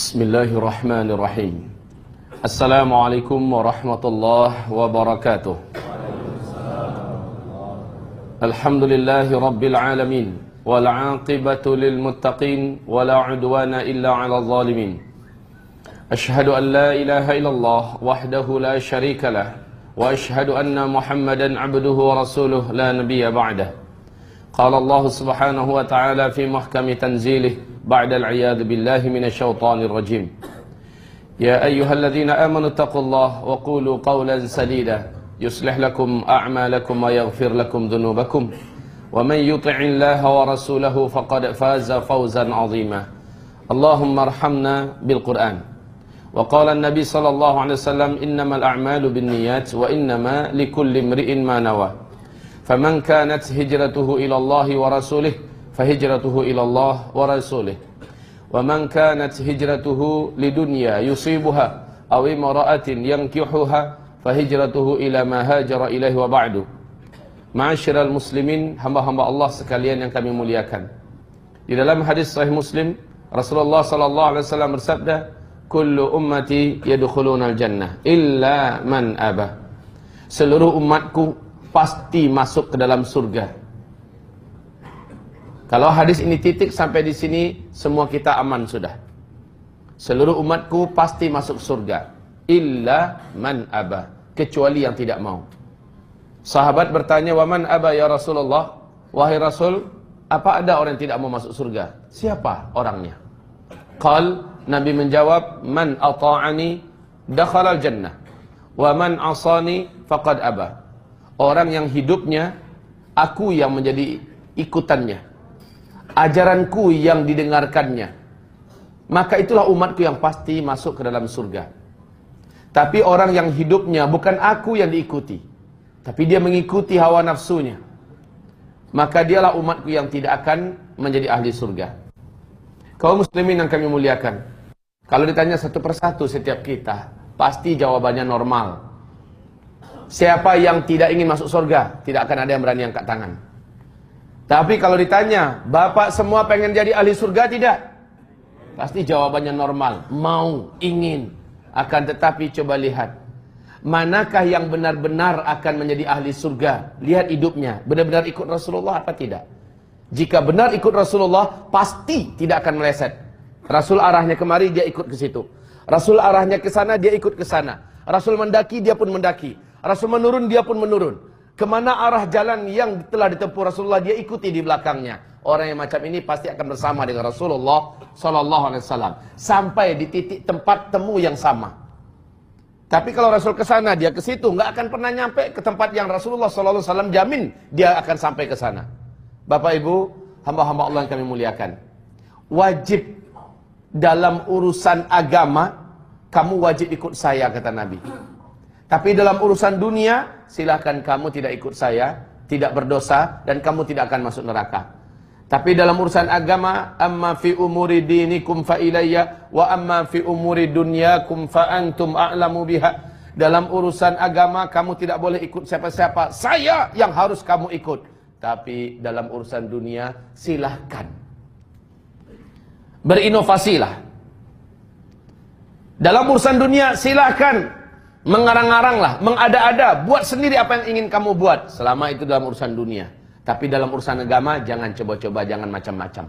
بسم الله الرحمن الرحيم السلام عليكم ورحمة الله وبركاته الحمد لله رب العالمين والعاقبة للمتقين ولا عدوان إلا على الظالمين أشهد أن لا إله إلا الله وحده لا شريك له وأشهد أن محمدا عبده ورسوله لا نبي بعده قال الله سبحانه وتعالى في محكم تنزيله بعد العياذ بالله من الشيطان الرجيم. يا أيها الذين آمنوا اتقوا الله وقولوا قولا سديدا. يصلح لكم أعمالكم ويغفر لكم ذنوبكم. ومن يطع الله ورسوله فقد فاز فوزا عظيما. اللهم ارحمنا بالقرآن. وقال النبي صلى الله عليه وسلم إنما الأعمال بالنيات وإنما لكل امرئ ما نوى. فمن كانت هجرته إلى الله ورسوله فهجرته إلى الله ورسوله. ومن كانت هجرته لدنيا يصيبها أو امرأة ينكحها فهجرته إلى ما هاجر إليه وبعده معاشر المسلمين هم هم الله سكاليان yang kami إذا لم dalam hadis sahih muslim Rasulullah sallallahu alaihi wasallam bersabda kullu ummati yadkhuluna al-jannah illa man aba. Seluruh umatku pasti masuk ke dalam surga. Kalau hadis ini titik sampai di sini, semua kita aman sudah. Seluruh umatku pasti masuk surga. Illa man aba. Kecuali yang tidak mau. Sahabat bertanya, "Waman aba ya Rasulullah?" Wahai Rasul, apa ada orang yang tidak mau masuk surga? Siapa orangnya? Qal, Nabi menjawab, "Man ata'ani dakhala jannah wa man asani faqad aba." Orang yang hidupnya aku yang menjadi ikutannya. Ajaranku yang didengarkannya. Maka itulah umatku yang pasti masuk ke dalam surga. Tapi orang yang hidupnya bukan aku yang diikuti. Tapi dia mengikuti hawa nafsunya. Maka dialah umatku yang tidak akan menjadi ahli surga. Kaum muslimin yang kami muliakan. Kalau ditanya satu persatu setiap kita, pasti jawabannya normal. Siapa yang tidak ingin masuk surga, tidak akan ada yang berani angkat tangan. Tapi kalau ditanya, Bapak semua pengen jadi ahli surga tidak? Pasti jawabannya normal, mau, ingin. Akan tetapi coba lihat, manakah yang benar-benar akan menjadi ahli surga? Lihat hidupnya, benar-benar ikut Rasulullah apa tidak? Jika benar ikut Rasulullah, pasti tidak akan meleset. Rasul arahnya kemari, dia ikut ke situ. Rasul arahnya ke sana, dia ikut ke sana. Rasul mendaki, dia pun mendaki. Rasul menurun, dia pun menurun. Ke mana arah jalan yang telah ditempuh Rasulullah, dia ikuti di belakangnya. Orang yang macam ini pasti akan bersama dengan Rasulullah Sallallahu Alaihi Wasallam sampai di titik tempat temu yang sama. Tapi kalau Rasul ke sana, dia ke situ, nggak akan pernah nyampe ke tempat yang Rasulullah Sallallahu Alaihi Wasallam jamin dia akan sampai ke sana. Bapak Ibu, hamba-hamba Allah yang kami muliakan, wajib dalam urusan agama kamu wajib ikut saya kata Nabi. Tapi dalam urusan dunia silahkan kamu tidak ikut saya, tidak berdosa dan kamu tidak akan masuk neraka. Tapi dalam urusan agama, amma fi umuri dinikum fa ilayya wa amma fi umuri dunyakum fa antum a'lamu biha. Dalam urusan agama kamu tidak boleh ikut siapa-siapa. Saya yang harus kamu ikut. Tapi dalam urusan dunia silahkan. Berinovasilah. Dalam urusan dunia silahkan. Mengarang-aranglah, mengada-ada, buat sendiri apa yang ingin kamu buat. Selama itu dalam urusan dunia. Tapi dalam urusan agama jangan coba-coba, jangan macam-macam.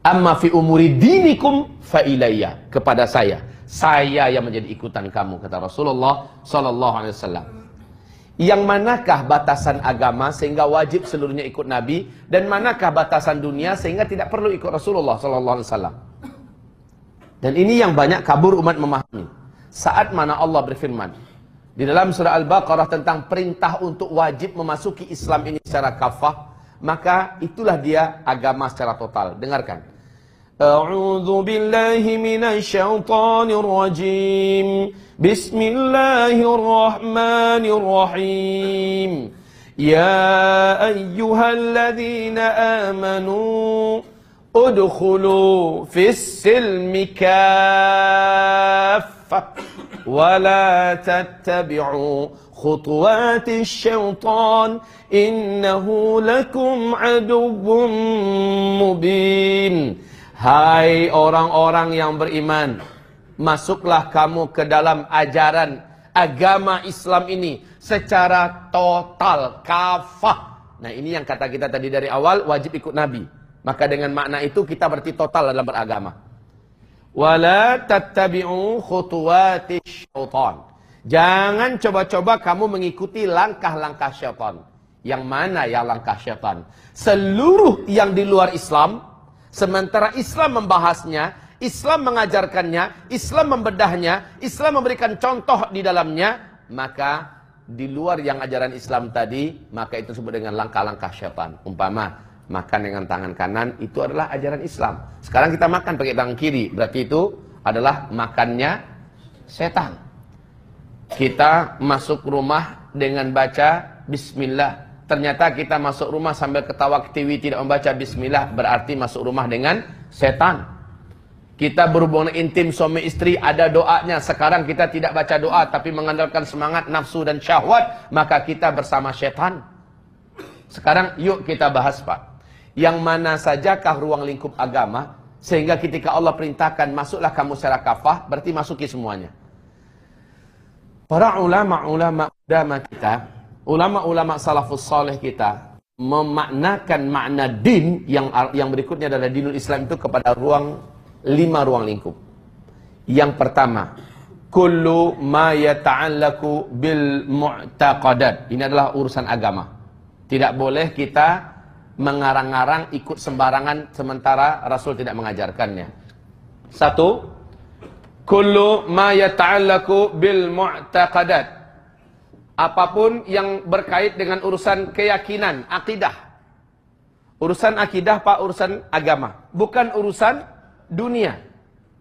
Amma fi umuri dinikum fa ilayya kepada saya. Saya yang menjadi ikutan kamu kata Rasulullah sallallahu alaihi wasallam. Yang manakah batasan agama sehingga wajib seluruhnya ikut Nabi dan manakah batasan dunia sehingga tidak perlu ikut Rasulullah sallallahu alaihi wasallam. Dan ini yang banyak kabur umat memahami. Saat mana Allah berfirman, di dalam surah Al-Baqarah tentang perintah untuk wajib memasuki Islam ini secara kafah, maka itulah dia agama secara total. Dengarkan. A'udzu billahi minasyaitonir rajim. Bismillahirrahmanirrahim. Ya ayyuhalladzina amanu udkhulu fis silmi kaffah ولا تتبعوا خطوات الشيطان إنه لكم عدو مبين Hai orang-orang yang beriman, masuklah kamu ke dalam ajaran agama Islam ini secara total, kafah. Nah ini yang kata kita tadi dari awal, wajib ikut Nabi. Maka dengan makna itu kita berarti total dalam beragama. Wala tattabi'u khutuwati syaitan. Jangan coba-coba kamu mengikuti langkah-langkah syaitan. Yang mana yang langkah syaitan? Seluruh yang di luar Islam, sementara Islam membahasnya, Islam mengajarkannya, Islam membedahnya, Islam memberikan contoh di dalamnya, maka di luar yang ajaran Islam tadi, maka itu disebut dengan langkah-langkah syaitan. Umpama, makan dengan tangan kanan, itu adalah ajaran Islam. Sekarang kita makan pakai tangan kiri, berarti itu adalah makannya setan. Kita masuk rumah dengan baca Bismillah. Ternyata kita masuk rumah sambil ketawa ke TV tidak membaca Bismillah, berarti masuk rumah dengan setan. Kita berhubungan intim suami istri ada doanya. Sekarang kita tidak baca doa tapi mengandalkan semangat nafsu dan syahwat, maka kita bersama setan. Sekarang yuk kita bahas Pak. Yang mana sajakah ruang lingkup agama sehingga ketika Allah perintahkan masuklah kamu secara kafah berarti masuki semuanya. Para ulama-ulama agama kita, ulama-ulama salafus saleh kita memaknakan makna din yang yang berikutnya adalah dinul Islam itu kepada ruang lima ruang lingkup. Yang pertama, kullu ma yata'allaku bil mu'taqadat. Ini adalah urusan agama. Tidak boleh kita mengarang-arang ikut sembarangan sementara Rasul tidak mengajarkannya. Satu, kullu ma yata'allaku bil mu'taqadat. Apa pun yang berkait dengan urusan keyakinan, akidah. Urusan akidah Pak, urusan agama. Bukan urusan dunia.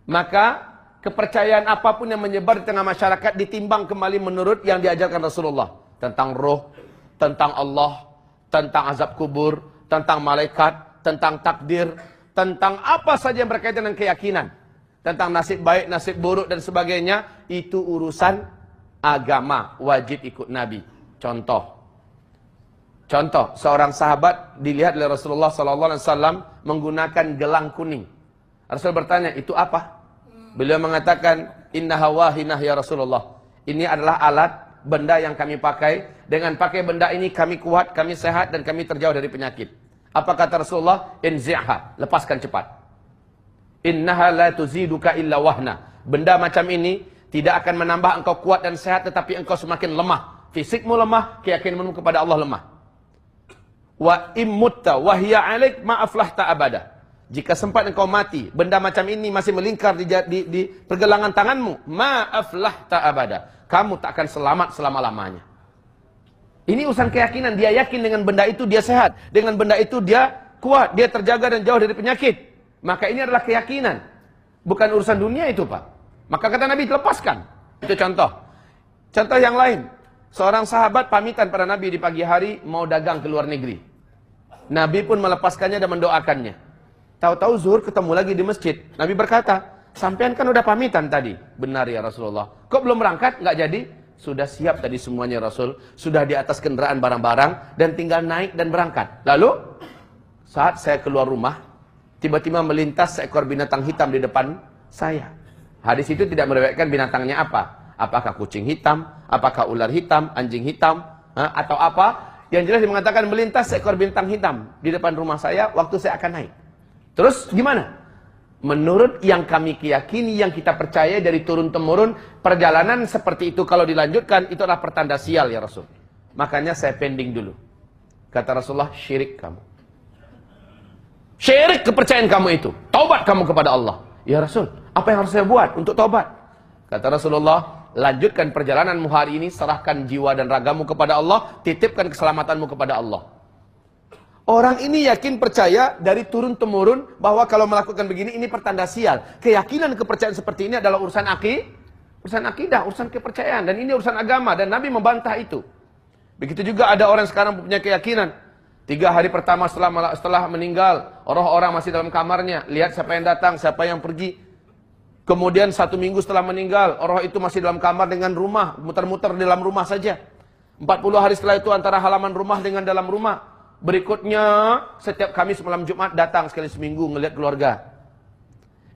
Maka kepercayaan apa pun yang menyebar di tengah masyarakat ditimbang kembali menurut yang diajarkan Rasulullah. Tentang roh, tentang Allah, tentang azab kubur, tentang malaikat, tentang takdir, tentang apa saja yang berkaitan dengan keyakinan. Tentang nasib baik, nasib buruk dan sebagainya. Itu urusan agama, wajib ikut Nabi. Contoh. Contoh, seorang sahabat dilihat oleh Rasulullah SAW menggunakan gelang kuning. Rasul bertanya, itu apa? Beliau mengatakan, Inna hawahinah ya Rasulullah. Ini adalah alat, benda yang kami pakai. Dengan pakai benda ini kami kuat, kami sehat, dan kami terjauh dari penyakit. Apa kata Rasulullah? Inzi'ha, lepaskan cepat. Innaha la tuziduka illa wahna. Benda macam ini tidak akan menambah engkau kuat dan sehat, tetapi engkau semakin lemah. Fisikmu lemah, keyakinanmu kepada Allah lemah. Wa immutta wahya alaik ma'aflah ta'abada. Jika sempat engkau mati, benda macam ini masih melingkar di, di, di pergelangan tanganmu, maaflah tak abada. Kamu tak akan selamat selama-lamanya. Ini urusan keyakinan. Dia yakin dengan benda itu dia sehat. Dengan benda itu dia kuat. Dia terjaga dan jauh dari penyakit. Maka ini adalah keyakinan. Bukan urusan dunia itu Pak. Maka kata Nabi lepaskan. Itu contoh. Contoh yang lain. Seorang sahabat pamitan pada Nabi di pagi hari mau dagang ke luar negeri. Nabi pun melepaskannya dan mendoakannya. Tahu-tahu zuhur ketemu lagi di masjid. Nabi berkata, sampean kan udah pamitan tadi. Benar ya Rasulullah. Kok belum berangkat? Nggak jadi? Sudah siap tadi semuanya Rasul. Sudah di atas kendaraan barang-barang. Dan tinggal naik dan berangkat. Lalu, saat saya keluar rumah, tiba-tiba melintas seekor binatang hitam di depan saya. Hadis itu tidak meriwayatkan binatangnya apa. Apakah kucing hitam, apakah ular hitam, anjing hitam, atau apa. Yang jelas dia mengatakan melintas seekor bintang hitam di depan rumah saya waktu saya akan naik. Terus gimana? Menurut yang kami keyakini, yang kita percaya dari turun-temurun, perjalanan seperti itu kalau dilanjutkan, itu adalah pertanda sial ya Rasul. Makanya saya pending dulu. Kata Rasulullah, syirik kamu. Syirik kepercayaan kamu itu. Taubat kamu kepada Allah. Ya Rasul, apa yang harus saya buat untuk taubat? Kata Rasulullah, lanjutkan perjalananmu hari ini, serahkan jiwa dan ragamu kepada Allah, titipkan keselamatanmu kepada Allah. Orang ini yakin percaya dari turun temurun bahwa kalau melakukan begini ini pertanda sial. Keyakinan kepercayaan seperti ini adalah urusan aki, urusan akidah, urusan kepercayaan dan ini urusan agama dan Nabi membantah itu. Begitu juga ada orang sekarang punya keyakinan tiga hari pertama setelah setelah meninggal orang-orang masih dalam kamarnya lihat siapa yang datang, siapa yang pergi. Kemudian satu minggu setelah meninggal orang itu masih dalam kamar dengan rumah muter-muter dalam rumah saja. 40 hari setelah itu antara halaman rumah dengan dalam rumah Berikutnya, setiap Kamis malam Jumat datang sekali seminggu ngelihat keluarga.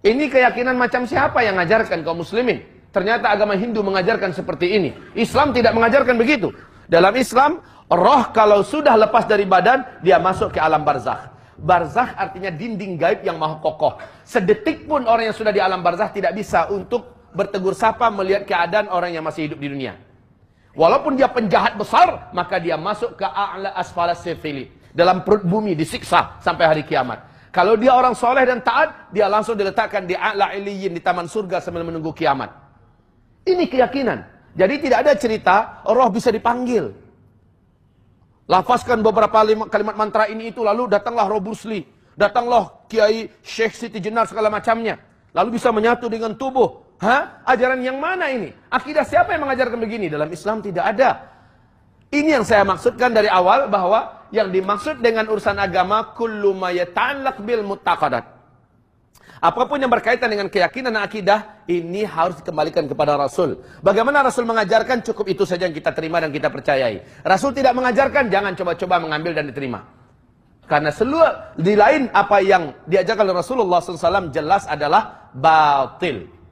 Ini keyakinan macam siapa yang mengajarkan kaum muslimin? Ternyata agama Hindu mengajarkan seperti ini. Islam tidak mengajarkan begitu. Dalam Islam, roh kalau sudah lepas dari badan, dia masuk ke alam barzakh. Barzakh artinya dinding gaib yang maha kokoh. Sedetik pun orang yang sudah di alam barzakh tidak bisa untuk bertegur sapa melihat keadaan orang yang masih hidup di dunia. Walaupun dia penjahat besar, maka dia masuk ke a'la asfala sefili. Dalam perut bumi disiksa sampai hari kiamat. Kalau dia orang soleh dan taat, dia langsung diletakkan di a'la iliyin di taman surga sambil menunggu kiamat. Ini keyakinan. Jadi tidak ada cerita roh bisa dipanggil. Lafazkan beberapa kalimat mantra ini itu lalu datanglah roh Lee, datanglah Kiai Sheikh Siti Jenar segala macamnya. Lalu bisa menyatu dengan tubuh. Hah? Ajaran yang mana ini? Akidah siapa yang mengajarkan begini? Dalam Islam tidak ada. Ini yang saya maksudkan dari awal bahwa yang dimaksud dengan urusan agama kullu ma yata'allaq bil muttaqadat. Apa pun yang berkaitan dengan keyakinan dan akidah ini harus dikembalikan kepada Rasul. Bagaimana Rasul mengajarkan cukup itu saja yang kita terima dan kita percayai. Rasul tidak mengajarkan jangan coba-coba mengambil dan diterima. Karena seluruh di lain apa yang diajarkan oleh Rasulullah SAW jelas adalah batil.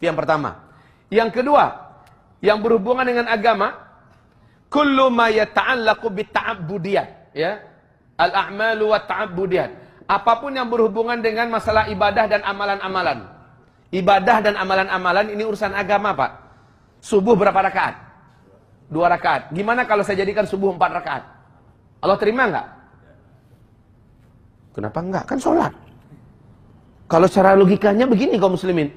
Itu yang pertama. Yang kedua, yang berhubungan dengan agama kullu ma yata'allaqu bita'abbudiyat ya. Al-a'malu wa ta'abbudiyat apa pun yang berhubungan dengan masalah ibadah dan amalan-amalan. Ibadah dan amalan-amalan ini urusan agama Pak. Subuh berapa rakaat? Dua rakaat. Gimana kalau saya jadikan subuh empat rakaat? Allah terima enggak kenapa enggak kan sholat. Kalau secara logikanya begini kaum muslimin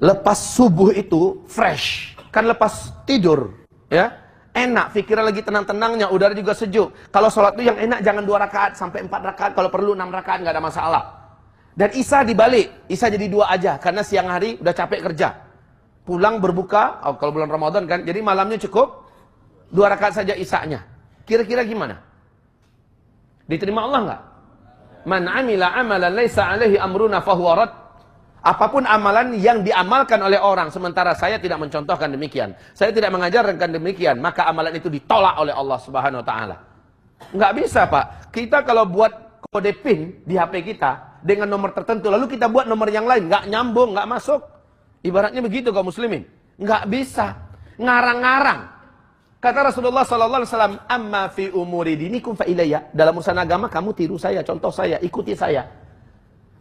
lepas subuh itu fresh kan lepas tidur ya Enak, pikiran lagi tenang-tenangnya, udara juga sejuk. Kalau sholat itu yang enak jangan dua rakaat sampai empat rakaat, kalau perlu enam rakaat nggak ada masalah. Dan Isa dibalik, Isa jadi dua aja karena siang hari udah capek kerja. Pulang berbuka, oh, kalau bulan Ramadan kan, jadi malamnya cukup dua rakaat saja Isanya. Kira-kira gimana? Diterima Allah nggak? Man amila amalan laisa alaihi amruna fahuwa. Apa pun amalan yang diamalkan oleh orang sementara saya tidak mencontohkan demikian. Saya tidak mengajarkan demikian, maka amalan itu ditolak oleh Allah Subhanahu wa taala. Enggak bisa, Pak. Kita kalau buat kode PIN di HP kita dengan nomor tertentu lalu kita buat nomor yang lain, enggak nyambung, enggak masuk. Ibaratnya begitu kaum muslimin. Enggak bisa. Ngarang-ngarang. Kata Rasulullah sallallahu alaihi wasallam, "Amma fi umuri dinikum fa ilayya." Dalam urusan agama kamu tiru saya, contoh saya, ikuti saya.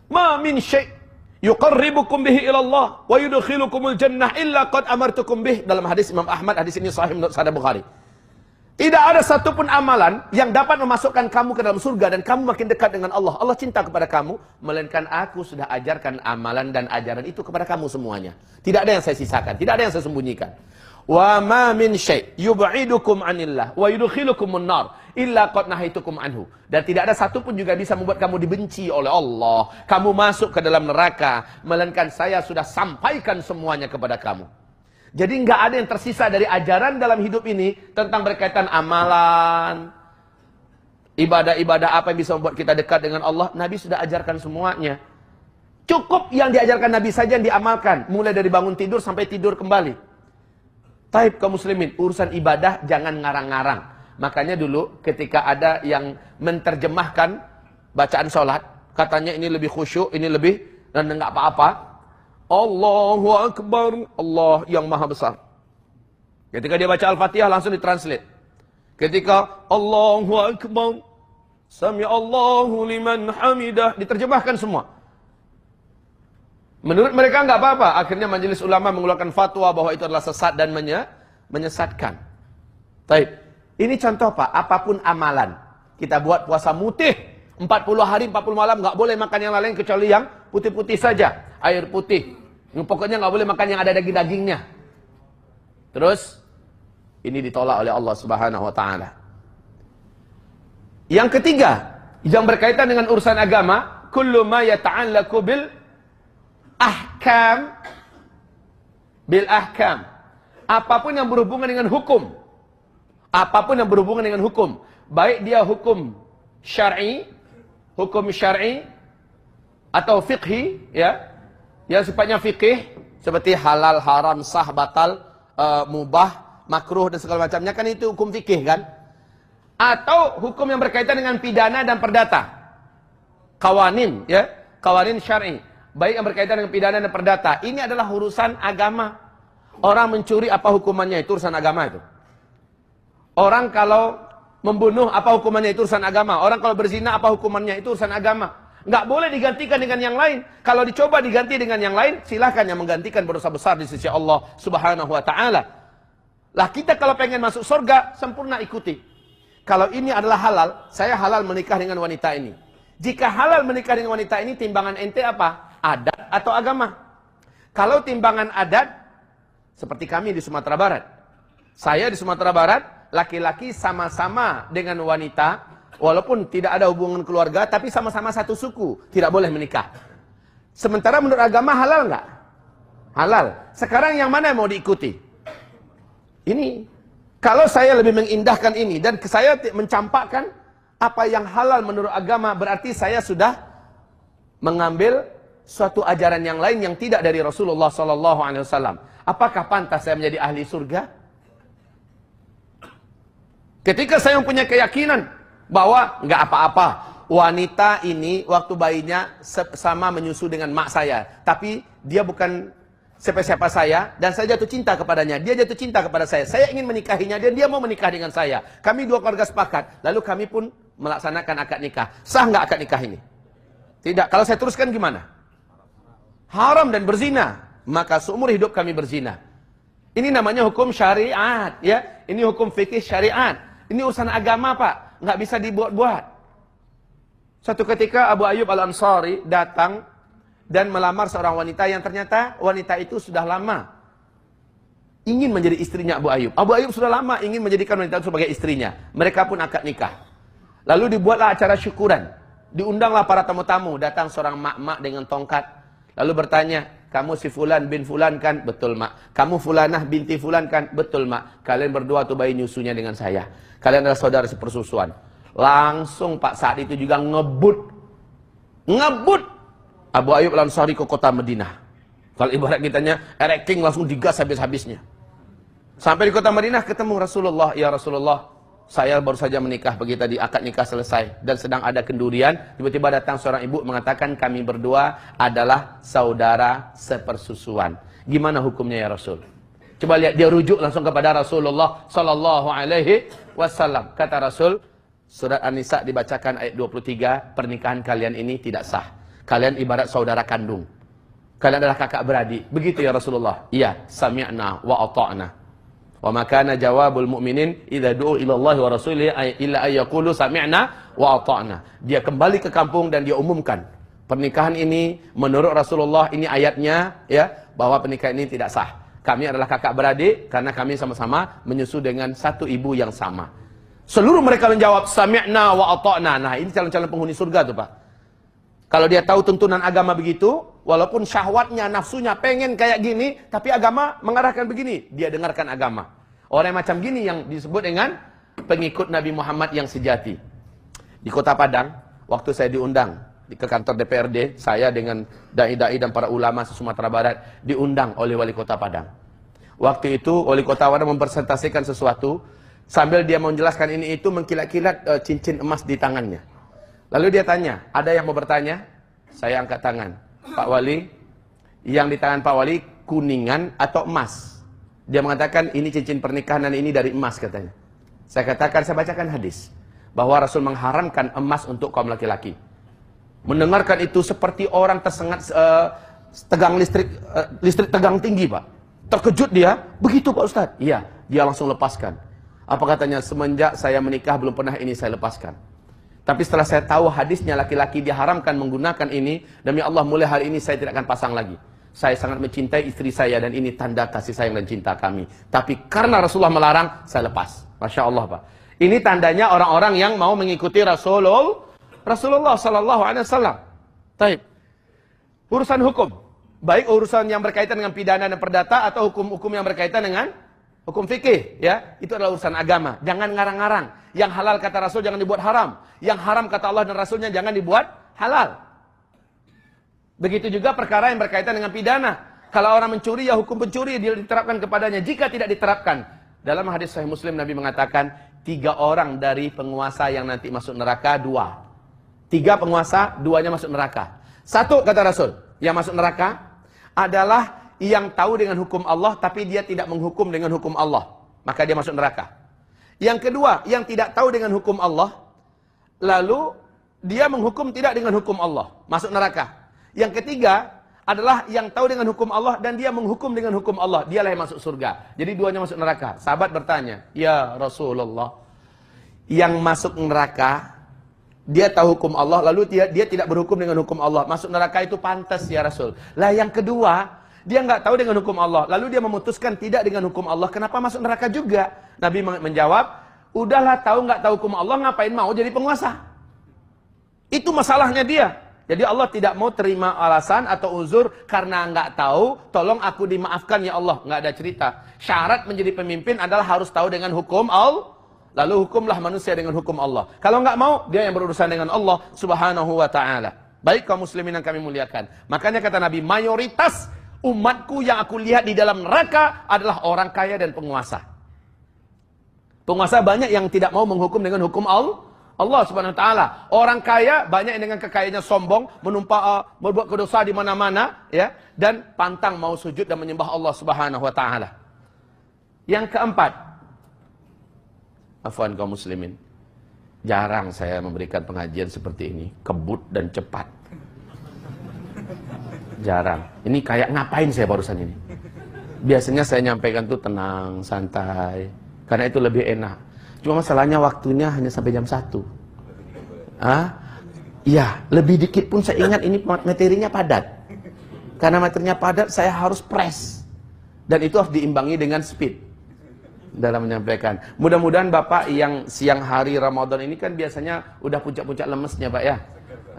Ma min syai' yuqarribukum bihi ila Allah wa yudkhilukumul jannah illa qad amartukum bih dalam hadis Imam Ahmad hadis ini sahih menurut Sahih Bukhari tidak ada satupun amalan yang dapat memasukkan kamu ke dalam surga dan kamu makin dekat dengan Allah. Allah cinta kepada kamu, melainkan aku sudah ajarkan amalan dan ajaran itu kepada kamu semuanya. Tidak ada yang saya sisakan, tidak ada yang saya sembunyikan. Wa ma min syai' yub'idukum 'anillah wa yudkhilukumun nar illa qad nahaitukum anhu. Dan tidak ada satu pun juga bisa membuat kamu dibenci oleh Allah. Kamu masuk ke dalam neraka, melainkan saya sudah sampaikan semuanya kepada kamu. Jadi nggak ada yang tersisa dari ajaran dalam hidup ini tentang berkaitan amalan, ibadah-ibadah apa yang bisa membuat kita dekat dengan Allah. Nabi sudah ajarkan semuanya. Cukup yang diajarkan Nabi saja yang diamalkan. Mulai dari bangun tidur sampai tidur kembali. Taib kaum muslimin, urusan ibadah jangan ngarang-ngarang. Makanya dulu ketika ada yang menterjemahkan bacaan sholat, katanya ini lebih khusyuk, ini lebih, dan enggak apa-apa. Allahu Akbar, Allah yang maha besar. Ketika dia baca Al-Fatihah langsung ditranslate. Ketika Allahu Akbar, Sami Allahu liman hamidah, diterjemahkan semua. Menurut mereka enggak apa-apa. Akhirnya majelis ulama mengeluarkan fatwa bahwa itu adalah sesat dan menye menyesatkan. Taib. Ini contoh Pak, apa pun amalan. Kita buat puasa mutih. 40 hari, 40 malam enggak boleh makan yang lain kecuali yang putih-putih saja. Air putih. Pokoknya enggak boleh makan yang ada daging-dagingnya. Terus ini ditolak oleh Allah Subhanahu wa taala. Yang ketiga, yang berkaitan dengan urusan agama, kullu ma yata'allaqu bil ahkam bil ahkam. Apa pun yang berhubungan dengan hukum. Apa pun yang berhubungan dengan hukum, baik dia hukum syar'i, hukum syar'i atau fiqhi ya. Yang sifatnya fikih seperti halal, haram, sah, batal, uh, mubah, makruh dan segala macamnya kan itu hukum fikih kan? Atau hukum yang berkaitan dengan pidana dan perdata. Kawanin ya, kawanin syar'i baik yang berkaitan dengan pidana dan perdata. Ini adalah urusan agama. Orang mencuri apa hukumannya itu urusan agama itu. Orang kalau membunuh apa hukumannya itu urusan agama. Orang kalau berzina apa hukumannya itu urusan agama. Nggak boleh digantikan dengan yang lain. Kalau dicoba diganti dengan yang lain, silahkan yang menggantikan berdosa besar di sisi Allah Subhanahu wa taala. Lah kita kalau pengen masuk surga, sempurna ikuti. Kalau ini adalah halal, saya halal menikah dengan wanita ini. Jika halal menikah dengan wanita ini, timbangan ente apa? Adat atau agama? Kalau timbangan adat, seperti kami di Sumatera Barat. Saya di Sumatera Barat, laki-laki sama-sama dengan wanita, walaupun tidak ada hubungan keluarga, tapi sama-sama satu suku, tidak boleh menikah. Sementara menurut agama halal nggak? Halal. Sekarang yang mana yang mau diikuti? Ini. Kalau saya lebih mengindahkan ini dan saya mencampakkan apa yang halal menurut agama, berarti saya sudah mengambil suatu ajaran yang lain yang tidak dari Rasulullah Sallallahu Alaihi Wasallam. Apakah pantas saya menjadi ahli surga? Ketika saya mempunyai keyakinan bahwa nggak apa-apa, wanita ini waktu bayinya sama menyusu dengan mak saya, tapi dia bukan siapa-siapa saya dan saya jatuh cinta kepadanya. Dia jatuh cinta kepada saya. Saya ingin menikahinya dan dia mau menikah dengan saya. Kami dua keluarga sepakat. Lalu kami pun melaksanakan akad nikah. Sah nggak akad nikah ini? Tidak. Kalau saya teruskan gimana? Haram dan berzina maka seumur hidup kami berzina. Ini namanya hukum syariat, ya. Ini hukum fikih syariat. Ini urusan agama, Pak. Nggak bisa dibuat-buat. Satu ketika Abu Ayyub Al-Ansari datang dan melamar seorang wanita yang ternyata wanita itu sudah lama ingin menjadi istrinya Abu Ayyub. Abu Ayyub sudah lama ingin menjadikan wanita itu sebagai istrinya. Mereka pun akad nikah. Lalu dibuatlah acara syukuran. Diundanglah para tamu-tamu. Datang seorang mak-mak dengan tongkat. Lalu bertanya, kamu si fulan bin fulan kan? Betul mak. Kamu fulanah binti fulan kan? Betul mak. Kalian berdua tuh bayi nyusunya dengan saya. Kalian adalah saudara sepersusuan. Langsung Pak saat itu juga ngebut. Ngebut. Abu Ayyub Lansari ke kota Madinah. Kalau ibarat kitanya, Erek King langsung digas habis-habisnya. Sampai di kota Madinah ketemu Rasulullah. Ya Rasulullah, saya baru saja menikah pergi tadi akad nikah selesai. Dan sedang ada kendurian tiba-tiba datang seorang ibu mengatakan kami berdua adalah saudara sepersusuan. Gimana hukumnya ya Rasul? Coba lihat dia rujuk langsung kepada Rasulullah sallallahu alaihi wasallam. Kata Rasul surat An-Nisa dibacakan ayat 23 pernikahan kalian ini tidak sah. Kalian ibarat saudara kandung. Kalian adalah kakak beradik. Begitu ya Rasulullah. Iya sami'na wa ata'na Wa makana jawabul mu'minin idza du'u ila Allah wa rasulih illa ay yaqulu sami'na wa ata'na. Dia kembali ke kampung dan dia umumkan pernikahan ini menurut Rasulullah ini ayatnya ya bahwa pernikahan ini tidak sah. Kami adalah kakak beradik karena kami sama-sama menyusu dengan satu ibu yang sama. Seluruh mereka menjawab sami'na wa ata'na. Nah, ini calon-calon penghuni surga tuh, Pak. Kalau dia tahu tuntunan agama begitu, walaupun syahwatnya, nafsunya pengen kayak gini, tapi agama mengarahkan begini, dia dengarkan agama. Orang macam gini yang disebut dengan pengikut Nabi Muhammad yang sejati. Di Kota Padang, waktu saya diundang ke kantor DPRD, saya dengan dai-dai dan para ulama Sumatera Barat diundang oleh wali kota Padang. Waktu itu wali kota Padang mempresentasikan sesuatu, sambil dia menjelaskan ini itu mengkilat-kilat uh, cincin emas di tangannya. Lalu dia tanya, ada yang mau bertanya? Saya angkat tangan. Pak Wali, yang di tangan Pak Wali kuningan atau emas? Dia mengatakan ini cincin pernikahan dan ini dari emas katanya. Saya katakan, saya bacakan hadis. Bahwa Rasul mengharamkan emas untuk kaum laki-laki. Mendengarkan itu seperti orang tersengat uh, tegang listrik, uh, listrik tegang tinggi Pak. Terkejut dia, begitu Pak Ustadz? Iya, dia langsung lepaskan. Apa katanya, semenjak saya menikah belum pernah ini saya lepaskan. Tapi setelah saya tahu hadisnya laki-laki diharamkan menggunakan ini, demi Allah mulai hari ini saya tidak akan pasang lagi. Saya sangat mencintai istri saya dan ini tanda kasih sayang dan cinta kami. Tapi karena Rasulullah melarang, saya lepas. Masya Allah Pak. Ini tandanya orang-orang yang mau mengikuti Rasulullah, Rasulullah Sallallahu Alaihi Wasallam. Taib. Urusan hukum, baik urusan yang berkaitan dengan pidana dan perdata atau hukum-hukum yang berkaitan dengan Hukum fikih, ya, itu adalah urusan agama. Jangan ngarang-ngarang. Yang halal kata Rasul jangan dibuat haram. Yang haram kata Allah dan Rasulnya jangan dibuat halal. Begitu juga perkara yang berkaitan dengan pidana. Kalau orang mencuri, ya hukum pencuri diterapkan kepadanya. Jika tidak diterapkan, dalam hadis Sahih Muslim Nabi mengatakan tiga orang dari penguasa yang nanti masuk neraka dua. Tiga penguasa, duanya masuk neraka. Satu kata Rasul, yang masuk neraka adalah yang tahu dengan hukum Allah tapi dia tidak menghukum dengan hukum Allah. Maka dia masuk neraka. Yang kedua, yang tidak tahu dengan hukum Allah lalu dia menghukum tidak dengan hukum Allah, masuk neraka. Yang ketiga adalah yang tahu dengan hukum Allah dan dia menghukum dengan hukum Allah, dialah yang masuk surga. Jadi duanya masuk neraka. Sahabat bertanya, "Ya Rasulullah, yang masuk neraka dia tahu hukum Allah lalu dia dia tidak berhukum dengan hukum Allah. Masuk neraka itu pantas ya Rasul. Lah yang kedua, dia nggak tahu dengan hukum Allah. Lalu dia memutuskan tidak dengan hukum Allah. Kenapa masuk neraka juga? Nabi menjawab, udahlah tahu nggak tahu hukum Allah ngapain mau jadi penguasa? Itu masalahnya dia. Jadi Allah tidak mau terima alasan atau uzur karena nggak tahu, tolong aku dimaafkan ya Allah. Nggak ada cerita. Syarat menjadi pemimpin adalah harus tahu dengan hukum Allah. Lalu hukumlah manusia dengan hukum Allah. Kalau nggak mau, dia yang berurusan dengan Allah subhanahu wa ta'ala. Baik kaum muslimin yang kami muliakan. Makanya kata Nabi, mayoritas umatku yang aku lihat di dalam neraka adalah orang kaya dan penguasa. Penguasa banyak yang tidak mau menghukum dengan hukum Allah. Allah Subhanahu wa taala. Orang kaya banyak yang dengan kekayaannya sombong, menumpak uh, berbuat kedosa di mana-mana, ya, dan pantang mau sujud dan menyembah Allah Subhanahu wa taala. Yang keempat, afwan kaum muslimin. Jarang saya memberikan pengajian seperti ini, kebut dan cepat. Jarang. Ini kayak ngapain saya barusan ini? Biasanya saya nyampaikan tuh tenang, santai, karena itu lebih enak. Cuma masalahnya waktunya hanya sampai jam 1. Ah? Iya, lebih dikit pun saya ingat ini materinya padat. Karena materinya padat, saya harus press. Dan itu harus diimbangi dengan speed dalam menyampaikan. Mudah-mudahan Bapak yang siang hari Ramadan ini kan biasanya udah puncak-puncak lemesnya, Pak ya.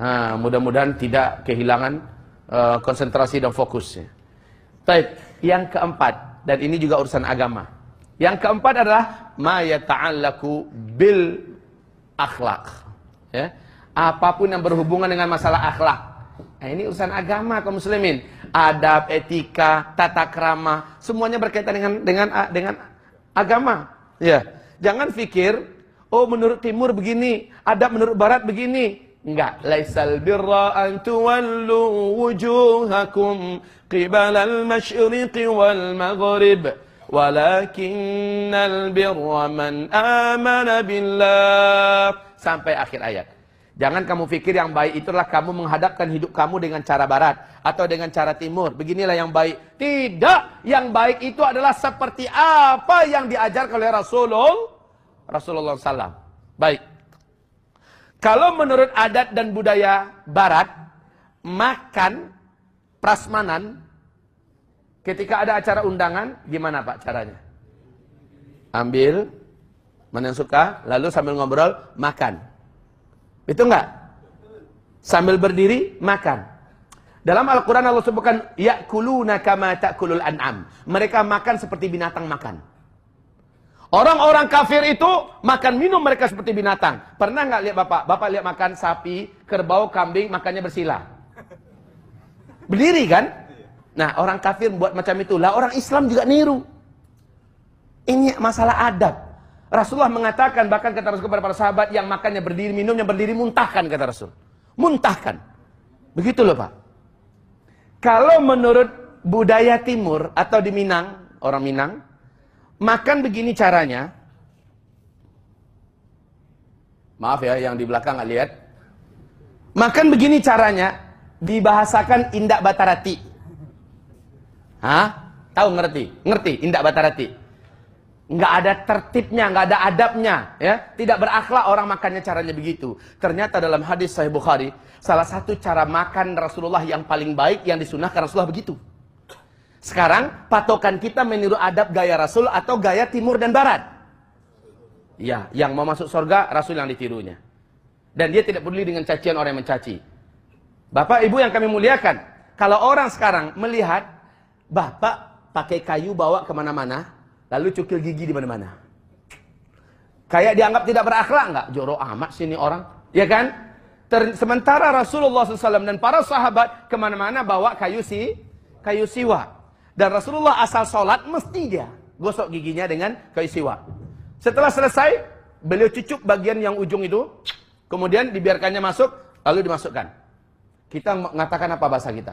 Nah, mudah-mudahan tidak kehilangan uh, konsentrasi dan fokusnya. Baik, yang keempat dan ini juga urusan agama. Yang keempat adalah ma yata'allaku bil akhlak. Ya. Apa pun yang berhubungan dengan masalah akhlak. Nah, ini urusan agama kaum muslimin. Adab, etika, tata krama, semuanya berkaitan dengan dengan dengan agama. Ya. Jangan pikir oh menurut timur begini, adab menurut barat begini. Enggak, laisal birra an tuwallu wujuhakum qibala al-masyriqi wal maghrib. Walakinnal birra man amana billah. Sampai akhir ayat. Jangan kamu pikir yang baik itulah kamu menghadapkan hidup kamu dengan cara barat atau dengan cara timur. Beginilah yang baik. Tidak, yang baik itu adalah seperti apa yang diajarkan oleh Rasulullah Rasulullah SAW. Baik. Kalau menurut adat dan budaya barat, makan prasmanan Ketika ada acara undangan, gimana Pak caranya? Ambil, mana yang suka, lalu sambil ngobrol, makan. Itu enggak? Sambil berdiri, makan. Dalam Al-Quran Allah sebutkan, Ya'kuluna kama ta'kulul an'am. Mereka makan seperti binatang makan. Orang-orang kafir itu makan minum mereka seperti binatang. Pernah nggak lihat bapak? Bapak lihat makan sapi, kerbau, kambing, makannya bersila. Berdiri kan? Nah, orang kafir buat macam itu. Lah orang Islam juga niru. Ini masalah adab. Rasulullah mengatakan bahkan kata Rasul kepada para sahabat yang makannya berdiri, minumnya berdiri, muntahkan kata Rasul. Muntahkan. Begitu loh Pak. Kalau menurut budaya timur atau di Minang, orang Minang, makan begini caranya. Maaf ya yang di belakang nggak lihat. Makan begini caranya, dibahasakan indak batarati. Hah? Tahu ngerti? Ngerti indak batarati? Nggak ada tertibnya, nggak ada adabnya, ya. Tidak berakhlak orang makannya caranya begitu. Ternyata dalam hadis Sahih Bukhari, salah satu cara makan Rasulullah yang paling baik yang disunahkan Rasulullah begitu. Sekarang patokan kita meniru adab gaya Rasul atau gaya timur dan barat. Ya, yang mau masuk surga Rasul yang ditirunya. Dan dia tidak peduli dengan cacian orang yang mencaci. Bapak Ibu yang kami muliakan, kalau orang sekarang melihat Bapak pakai kayu bawa ke mana-mana, lalu cukil gigi di mana-mana. Kayak dianggap tidak berakhlak nggak? Jorok amat sini orang, ya kan? Ter sementara Rasulullah SAW dan para sahabat ke mana-mana bawa kayu si, kayu siwa. Dan Rasulullah asal sholat mesti dia gosok giginya dengan kayu siwa. Setelah selesai, beliau cucuk bagian yang ujung itu, kemudian dibiarkannya masuk, lalu dimasukkan. Kita mengatakan apa bahasa kita?